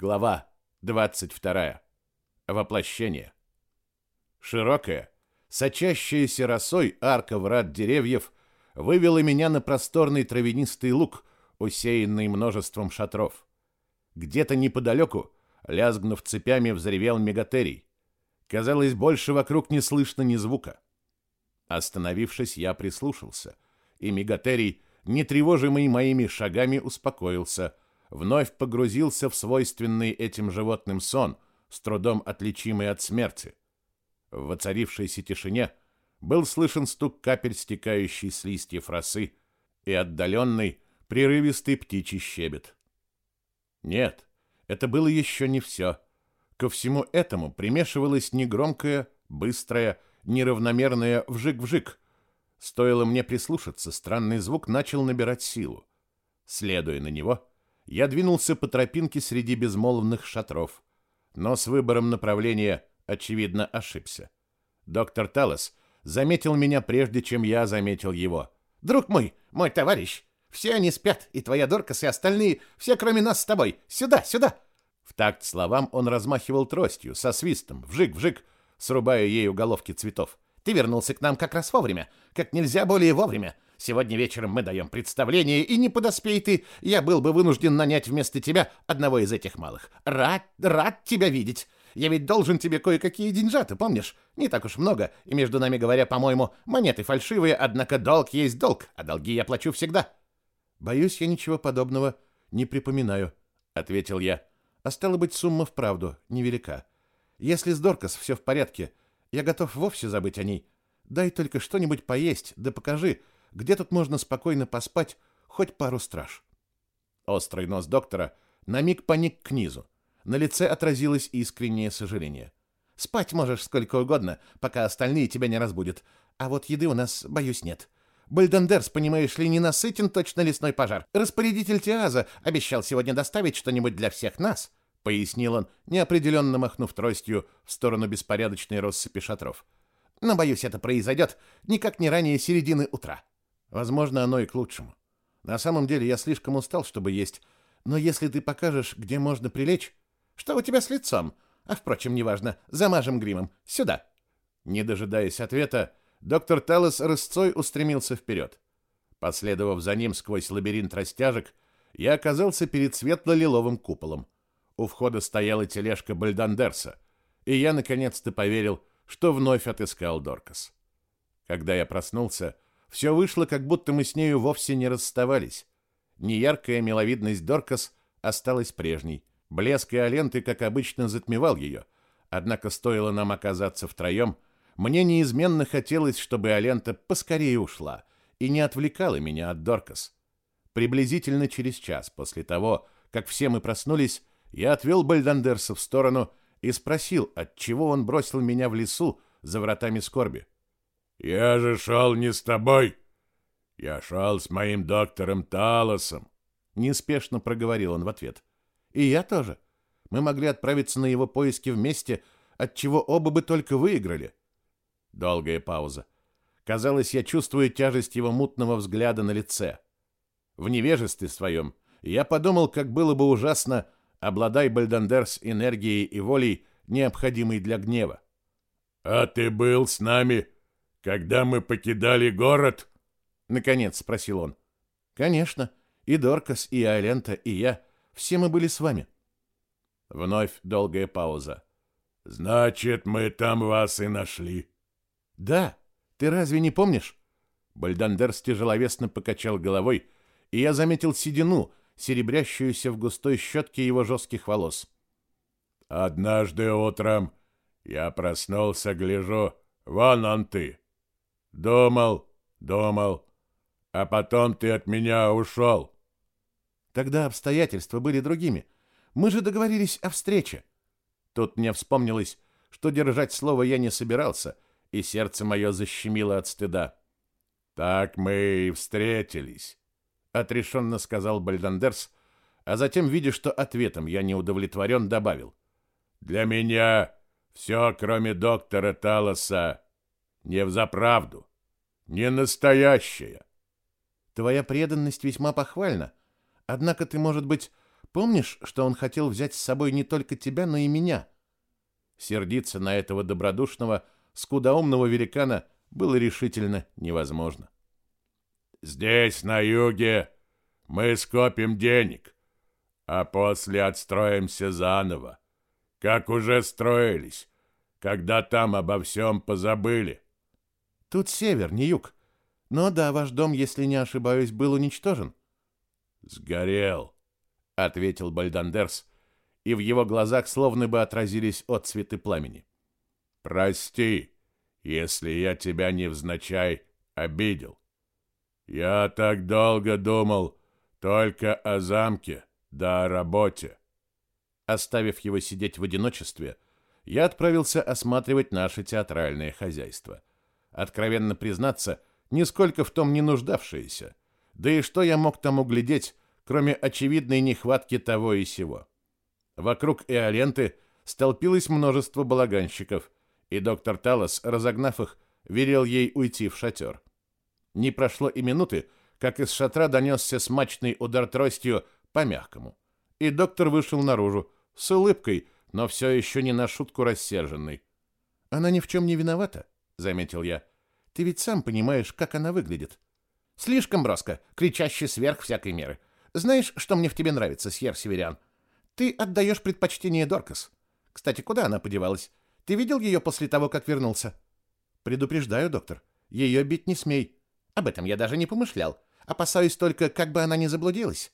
Глава 22. Воплощение. Широкая, сочащаяся росой арка врат деревьев вывела меня на просторный травянистый луг, усеянный множеством шатров. Где-то неподалеку, лязгнув цепями, взревел мегатерий. Казалось, больше вокруг не слышно ни звука. Остановившись, я прислушался, и мегатерий, не тревожимый моими шагами, успокоился — вновь погрузился в свойственный этим животным сон, с трудом отличимый от смерти. В воцарившейся тишине был слышен стук капель, стекающей с листьев росы, и отдаленный, прерывистый птичий щебет. Нет, это было еще не все. Ко всему этому примешивалось негромкое, быстрое, неравномерное вжик-вжик. Стоило мне прислушаться, странный звук начал набирать силу. Следуя на него, я двинулся по тропинке среди безмолвных шатров, но с выбором направления, очевидно, ошибся. Доктор Талос заметил меня прежде, чем я заметил его. «Друг мой, мой товарищ, все они спят, и твоя Доркас, и остальные, все кроме нас с тобой. Сюда, сюда!» В такт словам он размахивал тростью, со свистом, вжик-вжик, срубая ею головки цветов. «Ты вернулся к нам как раз вовремя, как нельзя более вовремя. Сегодня вечером мы даем представление, и не подоспей ты, я был бы вынужден нанять вместо тебя одного из этих малых. Рад, рад тебя видеть. Я ведь должен тебе кое-какие деньжаты, помнишь? Не так уж много, и между нами говоря, по-моему, монеты фальшивые, однако долг есть долг, а долги я плачу всегда. Боюсь, я ничего подобного не припоминаю, ответил я. А стало быть, сумма вправду невелика. Если с Доркас все в порядке, я готов вовсе забыть о ней. Дай только что-нибудь поесть, да покажи, где тут можно спокойно поспать хоть пару страж. Острый нос доктора на миг поник к низу. На лице отразилось искреннее сожаление. «Спать можешь сколько угодно, пока остальные тебя не разбудят. А вот еды у нас, боюсь, нет. Бальдандерс, понимаешь ли, не насытен точно лесной пожар. Распорядитель Тиаза обещал сегодня доставить что-нибудь для всех нас», — пояснил он, неопределенно махнув тростью в сторону беспорядочной россыпи шатров. «Но, боюсь, это произойдет никак не ранее середины утра». Возможно, оно и к лучшему. На самом деле я слишком устал, чтобы есть. Но если ты покажешь, где можно прилечь... Что у тебя с лицом? А, впрочем, неважно. Замажем гримом. Сюда. Не дожидаясь ответа, доктор Талос рысцой устремился вперед. Последовав за ним сквозь лабиринт растяжек, я оказался перед светло-лиловым куполом. У входа стояла тележка Бальдандерса, и я наконец-то поверил, что вновь отыскал Доркас. Когда я проснулся, все вышло, как будто мы с нею вовсе не расставались. Неяркая миловидность Доркас осталась прежней. Блеск аленты, как обычно, затмевал ее. Однако стоило нам оказаться втроем, мне неизменно хотелось, чтобы Алента поскорее ушла и не отвлекала меня от Доркас. Приблизительно через час после того, как все мы проснулись, я отвел Бальдандерса в сторону и спросил, отчего он бросил меня в лесу за вратами скорби. «Я же шел не с тобой. Я шел с моим доктором Талосом», — неспешно проговорил он в ответ. «И я тоже. Мы могли отправиться на его поиски вместе, от чего оба бы только выиграли». Долгая пауза. Казалось, я чувствую тяжесть его мутного взгляда на лице. В невежестве своем я подумал, как было бы ужасно, обладай Бальдандерс энергией и волей, необходимой для гнева. «А ты был с нами когда мы покидали город? Наконец спросил он. Конечно. И Доркас, и Алента, и я. Все мы были с вами. Вновь долгая пауза. Значит, мы там вас и нашли. Да. Ты разве не помнишь? Бальдандерс тяжеловесно покачал головой, и я заметил седину, серебрящуюся в густой щетке его жестких волос. Однажды утром я проснулся, гляжу, вон он ты. Думал, думал. А потом ты от меня ушел. Тогда обстоятельства были другими. Мы же договорились о встрече. Тут мне вспомнилось, что держать слово я не собирался, и сердце мое защемило от стыда. Так мы и встретились, отрешенно сказал Бальдандерс, а затем, видя, что ответом я не удовлетворен, добавил: Для меня все, кроме доктора Талоса, не взаправду, не настоящая. Твоя преданность весьма похвальна, однако ты, может быть, Помнишь, что он хотел взять с собой не только тебя, но и меня? Сердиться на этого добродушного, скудоумного великана было решительно невозможно. Здесь, на юге, мы скопим денег, а после отстроимся заново, как уже строились, когда там обо всем позабыли. Тут север, не юг. Но да, ваш дом, если не ошибаюсь, был уничтожен. Сгорел, ответил Бальдандерс, и в его глазах словно бы отразились отцветы пламени. Прости, если я тебя невзначай обидел. Я так долго думал только о замке да о работе. Оставив его сидеть в одиночестве, я отправился осматривать наше театральное хозяйство. Откровенно признаться, нисколько в том не нуждавшееся. Да и что я мог там углядеть, кроме очевидной нехватки того и сего? Вокруг Эоленты столпилось множество балаганщиков, и доктор Талос, разогнав их, велел ей уйти в шатер. Не прошло и минуты, как из шатра донесся смачный удар тростью по мягкому, и доктор вышел наружу с улыбкой, но все еще не на шутку рассерженный. «Она ни в чем не виновата», — заметил я. «Ты ведь сам понимаешь, как она выглядит». «Слишком броско, кричаще сверх всякой меры. Знаешь, что мне в тебе нравится, Сьер Северян? Ты отдаешь предпочтение Доркас. Кстати, куда она подевалась? Ты видел ее после того, как вернулся?» «Предупреждаю, доктор, ее бить не смей. Об этом я даже не помышлял. Опасаюсь только, как бы она не заблудилась».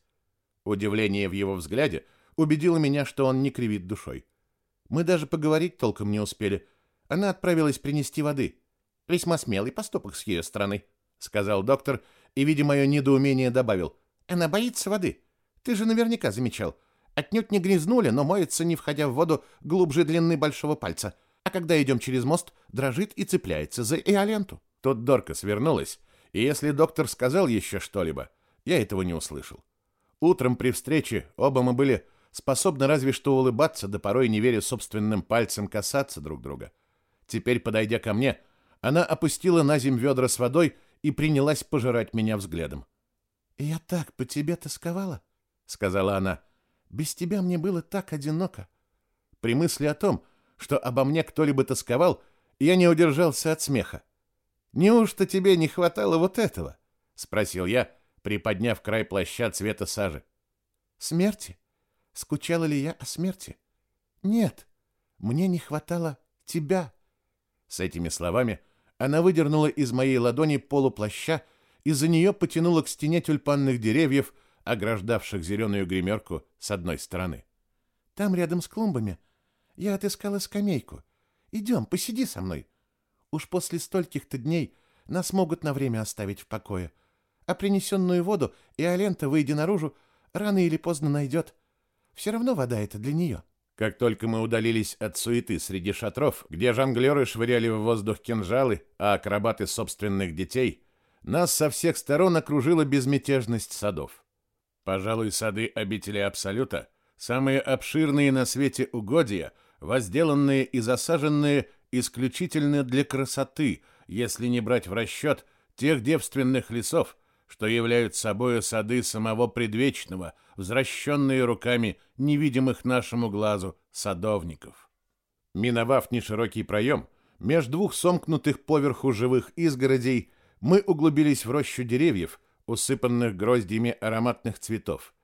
Удивление в его взгляде убедило меня, что он не кривит душой. Мы даже поговорить толком не успели. Она отправилась принести воды. Весьма смелый поступок с ее стороны, сказал доктор, и, видя мое недоумение, добавил. Она боится воды. Ты же наверняка замечал. Отнюдь не грязнули, но моется, не входя в воду, глубже длины большого пальца. А когда идем через мост, дрожит и цепляется за Иоленту. Тут Дорка свернулась, и если доктор сказал еще что-либо, я этого не услышал. Утром при встрече оба мы были способны разве что улыбаться, да порой, не веря собственным пальцем, касаться друг друга. Теперь, подойдя ко мне, она опустила на земь ведра с водой и принялась пожирать меня взглядом. «Я так по тебе тосковала», — сказала она. «Без тебя мне было так одиноко». При мысли о том, что обо мне кто-либо тосковал, я не удержался от смеха. «Неужто тебе не хватало вот этого?» — спросил я, приподняв край плаща цвета сажи. «Смерти? Скучала ли я о смерти? Нет, мне не хватало тебя». С этими словами она выдернула из моей ладони полуплаща и за нее потянула к стене тюльпанных деревьев, ограждавших зеленую гримерку с одной стороны. «Там, рядом с клумбами, я отыскала скамейку. Идем, посиди со мной. Уж после стольких-то дней нас могут на время оставить в покое а принесенную воду и Алента, выйдя наружу, рано или поздно найдет. Все равно вода это для нее. Как только мы удалились от суеты среди шатров, где жонглеры швыряли в воздух кинжалы, а акробаты собственных детей, нас со всех сторон окружила безмятежность садов. Пожалуй, сады обители Абсолюта – самые обширные на свете угодья, возделанные и засаженные исключительно для красоты, если не брать в расчет тех девственных лесов, что являются собою сады самого предвечного, возвращенные руками невидимых нашему глазу садовников. Миновав неширокий проем, между двух сомкнутых поверху живых изгородей, мы углубились в рощу деревьев, усыпанных гроздьями ароматных цветов,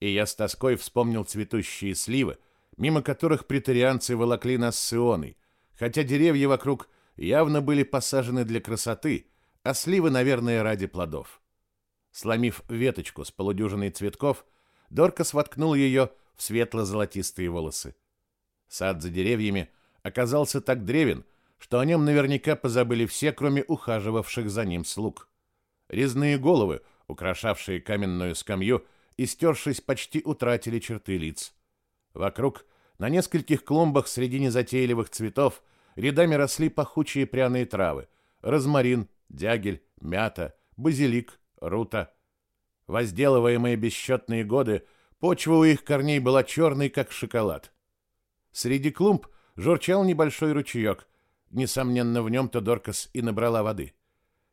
и я с тоской вспомнил цветущие сливы, мимо которых претарианцы волокли нас с Ионой, хотя деревья вокруг явно были посажены для красоты, а сливы, наверное, ради плодов. Сломив веточку с полудюжиной цветков, Доркас воткнул ее в светло-золотистые волосы. Сад за деревьями оказался так древен, что о нем наверняка позабыли все, кроме ухаживавших за ним слуг. Резные головы, украшавшие каменную скамью, истершись, почти утратили черты лиц. Вокруг, на нескольких клумбах среди незатейливых цветов, рядами росли пахучие пряные травы — розмарин, дягель, мята, базилик, рута. Возделываемые бесчетные годы, почва у их корней была черной, как шоколад. Среди клумб журчал небольшой ручеек. Несомненно, в нем-то Доркас и набрала воды.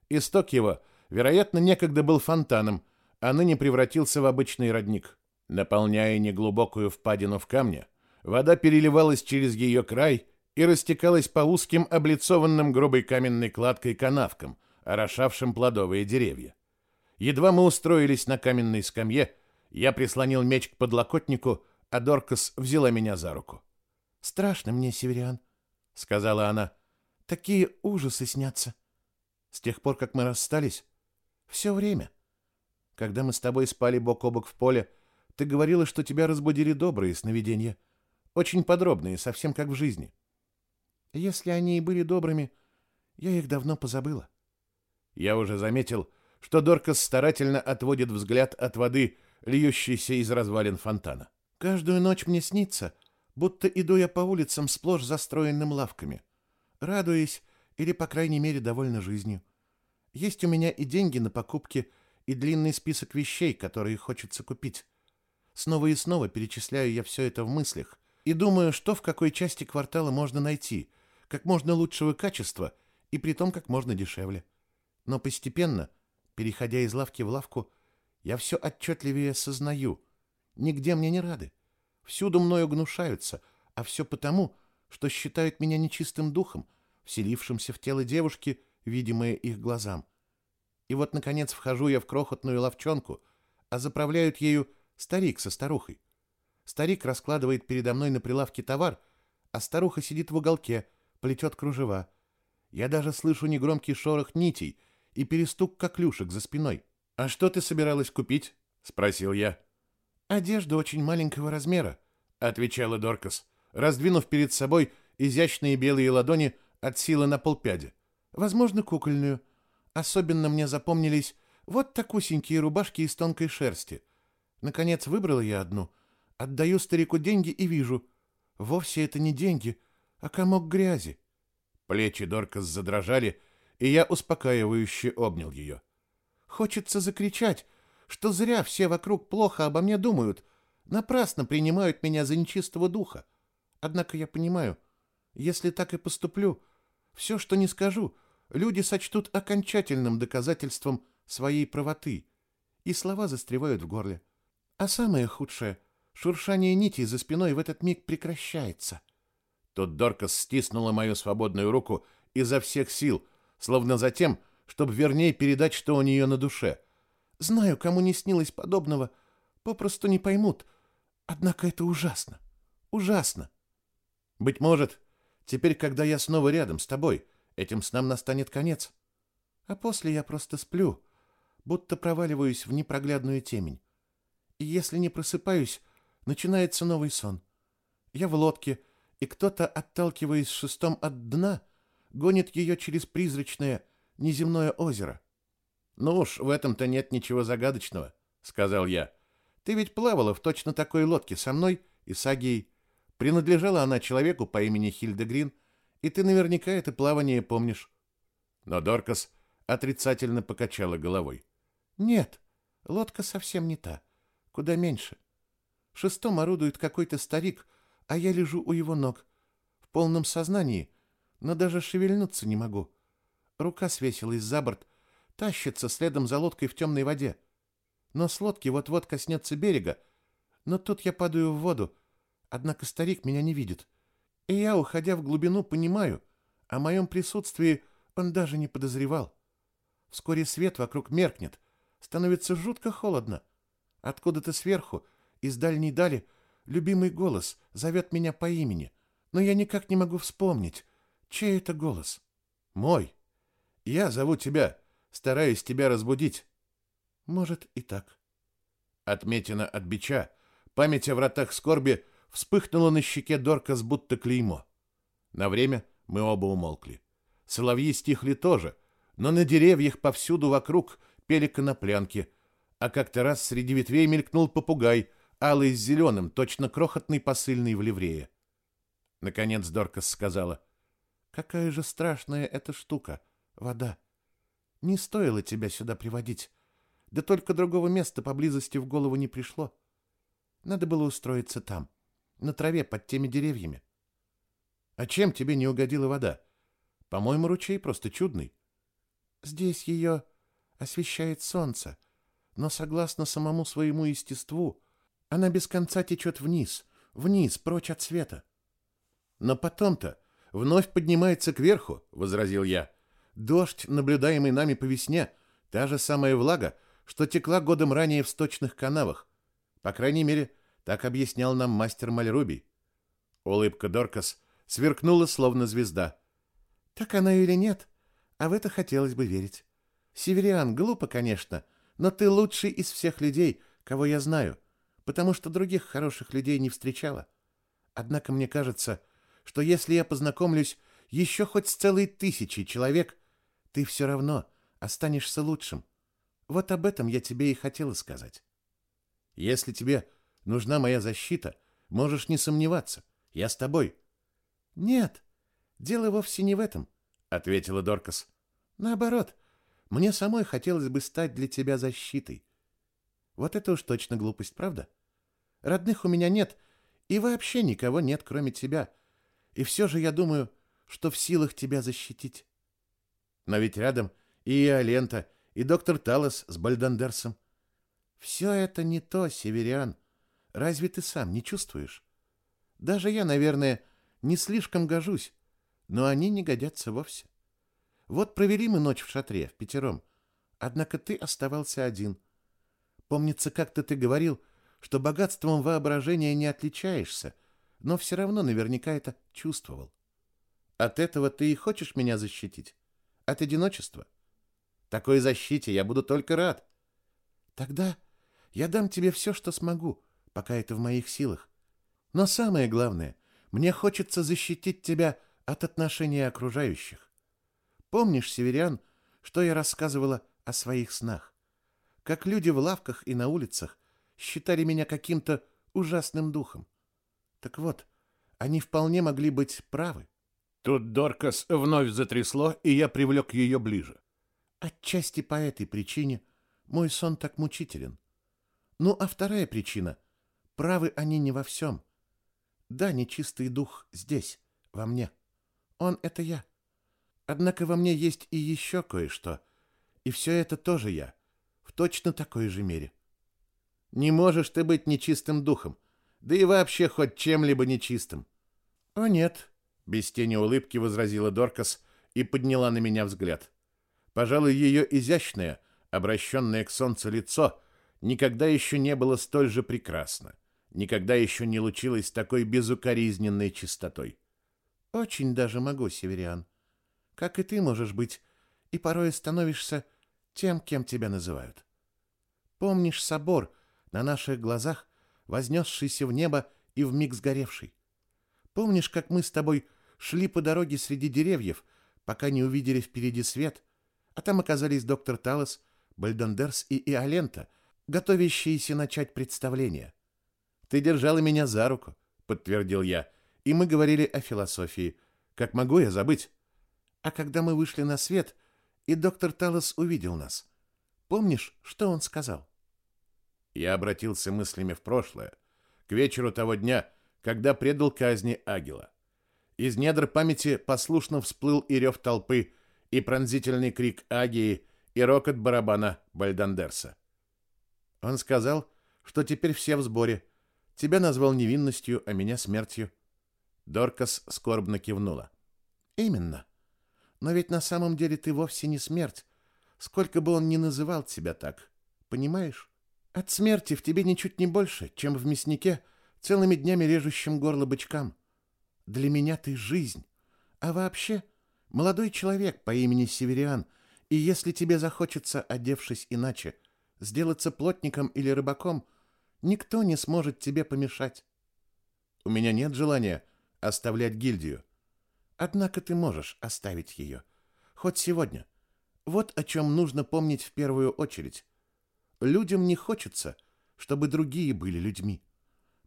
Исток его, вероятно, некогда был фонтаном, а ныне превратился в обычный родник. Наполняя неглубокую впадину в камне, вода переливалась через ее край и растекалась по узким, облицованным грубой каменной кладкой канавкам, орошавшим плодовые деревья. Едва мы устроились на каменной скамье, я прислонил меч к подлокотнику, а Доркас взяла меня за руку. «Страшно мне, северян», — сказала она. «Такие ужасы снятся. С тех пор, как мы расстались, все время. Когда мы с тобой спали бок о бок в поле, ты говорила, что тебя разбудили добрые сновидения. Очень подробные, совсем как в жизни. Если они и были добрыми, я их давно позабыла. Я уже заметил, что Доркас старательно отводит взгляд от воды, льющейся из развалин фонтана. Каждую ночь мне снится, будто иду я по улицам сплошь застроенным лавками, радуясь или, по крайней мере, довольна жизнью. Есть у меня и деньги на покупки, и длинный список вещей, которые хочется купить. Снова и снова перечисляю я все это в мыслях и думаю, что в какой части квартала можно найти, как можно лучшего качества и при том как можно дешевле. Но постепенно, переходя из лавки в лавку, я все отчетливее сознаю. Нигде мне не рады. Всюду мною гнушаются, а все потому, что считают меня нечистым духом, вселившимся в тело девушки, видимое их глазам. И вот, наконец, вхожу я в крохотную ловчонку, а заправляют ею старик со старухой. Старик раскладывает передо мной на прилавке товар, а старуха сидит в уголке, плетет кружева. Я даже слышу негромкий шорох нитей и перестук коклюшек за спиной. «А что ты собиралась купить?» — спросил я. «Одежда очень маленького размера», — отвечала Доркас, раздвинув перед собой изящные белые ладони от силы на полпяди. «Возможно, кукольную. Особенно мне запомнились вот такусенькие рубашки из тонкой шерсти. Наконец выбрала я одну, отдаю старику деньги и вижу, вовсе это не деньги, а комок грязи. Плечи Доркас задрожали, и я успокаивающе обнял ее. Хочется закричать, что зря все вокруг плохо обо мне думают, напрасно принимают меня за нечистого духа. Однако я понимаю, если так и поступлю, все, что не скажу, люди сочтут окончательным доказательством своей правоты, и слова застревают в горле. А самое худшее — шуршание нитей за спиной в этот миг прекращается. Тут Доркас стиснула мою свободную руку изо всех сил, словно за тем, чтобы вернее передать, что у нее на душе. Знаю, кому не снилось подобного, попросту не поймут. Однако это ужасно. Ужасно. Быть может, теперь, когда я снова рядом с тобой, этим снам настанет конец. А после я просто сплю, будто проваливаюсь в непроглядную темень. И если не просыпаюсь, начинается новый сон. Я в лодке, и кто-то, отталкиваясь шестом от дна, гонит ее через призрачное неземное озеро. «Ну уж, в этом-то нет ничего загадочного», — сказал я. «Ты ведь плавала в точно такой лодке со мной и с Агией. Принадлежала она человеку по имени Хильдегрин, и ты наверняка это плавание помнишь». Но Доркас отрицательно покачала головой. «Нет, лодка совсем не та куда меньше. Шестом орудует какой-то старик, а я лежу у его ног, в полном сознании, но даже шевельнуться не могу. Рука свесилась за борт, тащится следом за лодкой в темной воде. Но с лодки вот-вот коснется берега, но тут я падаю в воду, однако старик меня не видит. И я, уходя в глубину, понимаю, о моем присутствии он даже не подозревал. Вскоре свет вокруг меркнет, становится жутко холодно. Откуда-то сверху, из дальней дали, любимый голос зовет меня по имени, но я никак не могу вспомнить, чей это голос. Мой. Я зову тебя, стараюсь тебя разбудить. Может и так. Отметина от бича, память о вратах скорби вспыхнула на щеке Доркас будто клеймо. На время мы оба умолкли. Соловьи стихли тоже, но на деревьях повсюду вокруг пели коноплянки — а как-то раз среди ветвей мелькнул попугай, алый с зеленым, точно крохотный посыльный в ливрее. Наконец Доркас сказала, «Какая же страшная эта штука, вода! Не стоило тебя сюда приводить, да только другого места поблизости в голову не пришло. Надо было устроиться там, на траве под теми деревьями. А чем тебе не угодила вода? По-моему, ручей просто чудный. Здесь ее освещает солнце, но согласно самому своему естеству, Она без конца течет вниз, вниз, прочь от света. Но потом-то вновь поднимается кверху, возразил я. Дождь, наблюдаемый нами по весне, та же самая влага, что текла годом ранее в сточных канавах. По крайней мере, так объяснял нам мастер Мальруби. Улыбка Доркас сверкнула, словно звезда. Так она или нет, а в это хотелось бы верить. Севериан, глупо, конечно, но ты лучший из всех людей, кого я знаю, потому что других хороших людей не встречала. Однако мне кажется, что если я познакомлюсь еще хоть с целой тысячей человек, ты все равно останешься лучшим. Вот об этом я тебе и хотела сказать. Если тебе нужна моя защита, можешь не сомневаться. Я с тобой. Нет, дело вовсе не в этом, ответила Доркас. Наоборот, мне самой хотелось бы стать для тебя защитой. Вот это уж точно глупость, правда? Родных у меня нет, и вообще никого нет, кроме тебя. И все же я думаю, что в силах тебя защитить. Но ведь рядом и Иолента, и доктор Талос с Бальдандерсом. Все это не то, Севериан. Разве ты сам не чувствуешь? Даже я, наверное, не слишком гожусь, но они не годятся вовсе. Вот провели мы ночь в шатре, в пятером. Однако ты оставался один. Помнится, как-то ты говорил, что богатством воображения не отличаешься, но все равно наверняка это чувствовал. От этого ты и хочешь меня защитить? От одиночества? Такой защите я буду только рад. Тогда я дам тебе все, что смогу, пока это в моих силах. Но самое главное, мне хочется защитить тебя от отношения окружающих. Помнишь, Северян, что я рассказывала о своих снах? Как люди в лавках и на улицах считали меня каким-то ужасным духом. Так вот, они вполне могли быть правы. Тут Доркас вновь затрясло, и я привлек ее ближе. Отчасти по этой причине мой сон так мучителен. Ну, а вторая причина — правы они не во всем. Да, нечистый дух здесь, во мне. Он — это я. Однако во мне есть и еще кое-что. И все это тоже я, в точно такой же мере. Не можешь ты быть нечистым духом, да и вообще хоть чем-либо нечистым. О нет, без тени улыбки возразила Доркас и подняла на меня взгляд. Пожалуй, ее изящное, обращенное к солнцу лицо никогда еще не было столь же прекрасно, никогда еще не лучилось такой безукоризненной чистотой. Очень даже могу, Севериан. Как и ты можешь быть, и порой становишься тем, кем тебя называют. Помнишь собор на наших глазах, вознесшийся в небо и вмиг сгоревший? Помнишь, как мы с тобой шли по дороге среди деревьев, пока не увидели впереди свет, а там оказались доктор Талос, Бальдондерс и Иолента, готовящиеся начать представление? Ты держала меня за руку, подтвердил я, и мы говорили о философии. Как могу я забыть? А когда мы вышли на свет, и доктор Талос увидел нас, помнишь, что он сказал? Я обратился мыслями в прошлое, к вечеру того дня, когда предал казни Агила. Из недр памяти послушно всплыл и рев толпы, и пронзительный крик Агии, и рокот барабана Бальдандерса. Он сказал, что теперь все в сборе. Тебя назвал невинностью, а меня смертью. Доркас скорбно кивнула. Именно. Но ведь на самом деле ты вовсе не смерть, сколько бы он ни называл тебя так. Понимаешь? От смерти в тебе ничуть не больше, чем в мяснике, целыми днями режущим горло бычкам. Для меня ты жизнь. А вообще, молодой человек по имени Севериан, и если тебе захочется, одевшись иначе, сделаться плотником или рыбаком, никто не сможет тебе помешать. У меня нет желания оставлять гильдию. Однако ты можешь оставить ее. Хоть сегодня. Вот о чем нужно помнить в первую очередь. Людям не хочется, чтобы другие были людьми.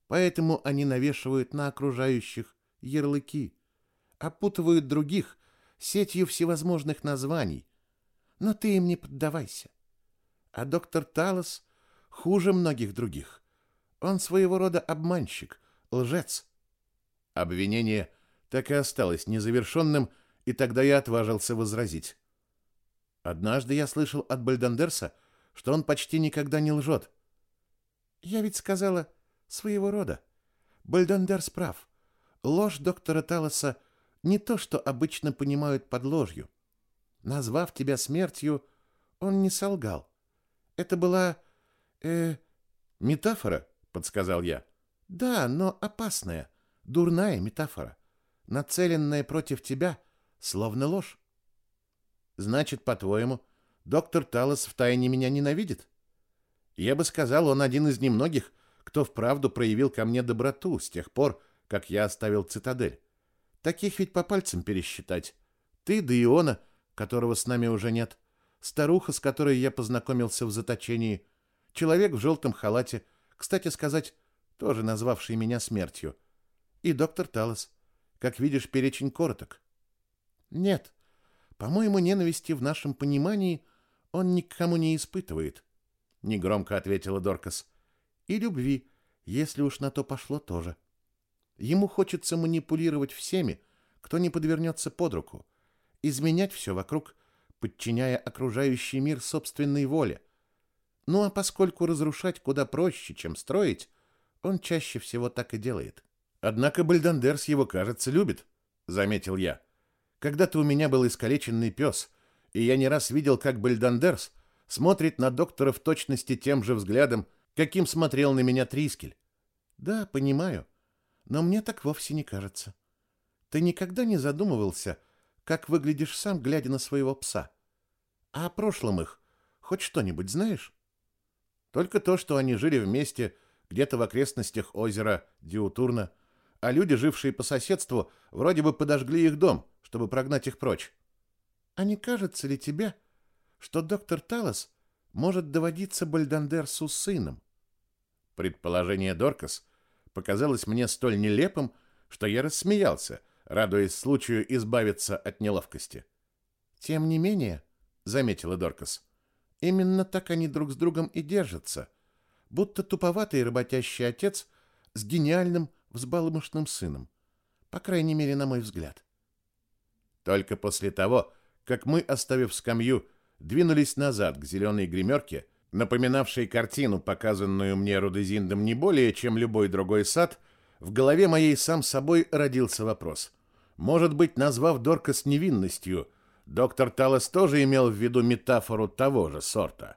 Поэтому они навешивают на окружающих ярлыки, опутывают других сетью всевозможных названий. Но ты им не поддавайся. А доктор Талос хуже многих других. Он своего рода обманщик, лжец. Обвинение так и осталось незавершенным, и тогда я отважился возразить. Однажды я слышал от Бальдандерса, что он почти никогда не лжет. Я ведь сказала, Своего рода. Бальдандер справ. Ложь доктора Талоса не то, что обычно понимают под ложью. Назвав тебя смертью, он не солгал. Это была... э... метафора, подсказал я. Да, но опасная, дурная метафора, нацеленная против тебя, словно ложь. Значит, по-твоему, доктор Талос втайне меня ненавидит? Я бы сказал, он один из немногих, кто вправду проявил ко мне доброту с тех пор, как я оставил цитадель. Таких ведь по пальцам пересчитать. Ты да которого с нами уже нет, старуха, с которой я познакомился в заточении, человек в желтом халате, кстати сказать, тоже назвавший меня смертью, и доктор Талос. Как видишь, перечень короток. Нет, по-моему, ненависти в нашем понимании он ни к кому не испытывает, — негромко ответила Доркас. И любви, если уж на то пошло тоже. Ему хочется манипулировать всеми, кто не подвернется под руку, изменять все вокруг, подчиняя окружающий мир собственной воле. Ну а поскольку разрушать куда проще, чем строить, он чаще всего так и делает. Однако Бальдандерс его, кажется, любит, заметил я. Когда-то у меня был искалеченный пес, и я не раз видел, как Бальдандерс смотрит на доктора в точности тем же взглядом, каким смотрел на меня Трискель. Да, понимаю, но мне так вовсе не кажется. Ты никогда не задумывался, как выглядишь сам, глядя на своего пса? А о прошлом их хоть что-нибудь знаешь? Только то, что они жили вместе где-то в окрестностях озера Диутурна, а люди, жившие по соседству, вроде бы подожгли их дом, чтобы прогнать их прочь. А не кажется ли тебе, что доктор Талос может доводиться Бальдандерсу сыном? Предположение Доркас показалось мне столь нелепым, что я рассмеялся, радуясь случаю избавиться от неловкости. Тем не менее, заметила Доркас, именно так они друг с другом и держатся — будто туповатый работящий отец с гениальным взбалмошным сыном. По крайней мере, на мой взгляд. Только после того, как мы, оставив скамью, двинулись назад к зеленой гримерке, напоминавшей картину, показанную мне Рудезиндом не более, чем любой другой сад, в голове моей сам собой родился вопрос. Может быть, назвав Дорка с невинностью, доктор Талос тоже имел в виду метафору того же сорта?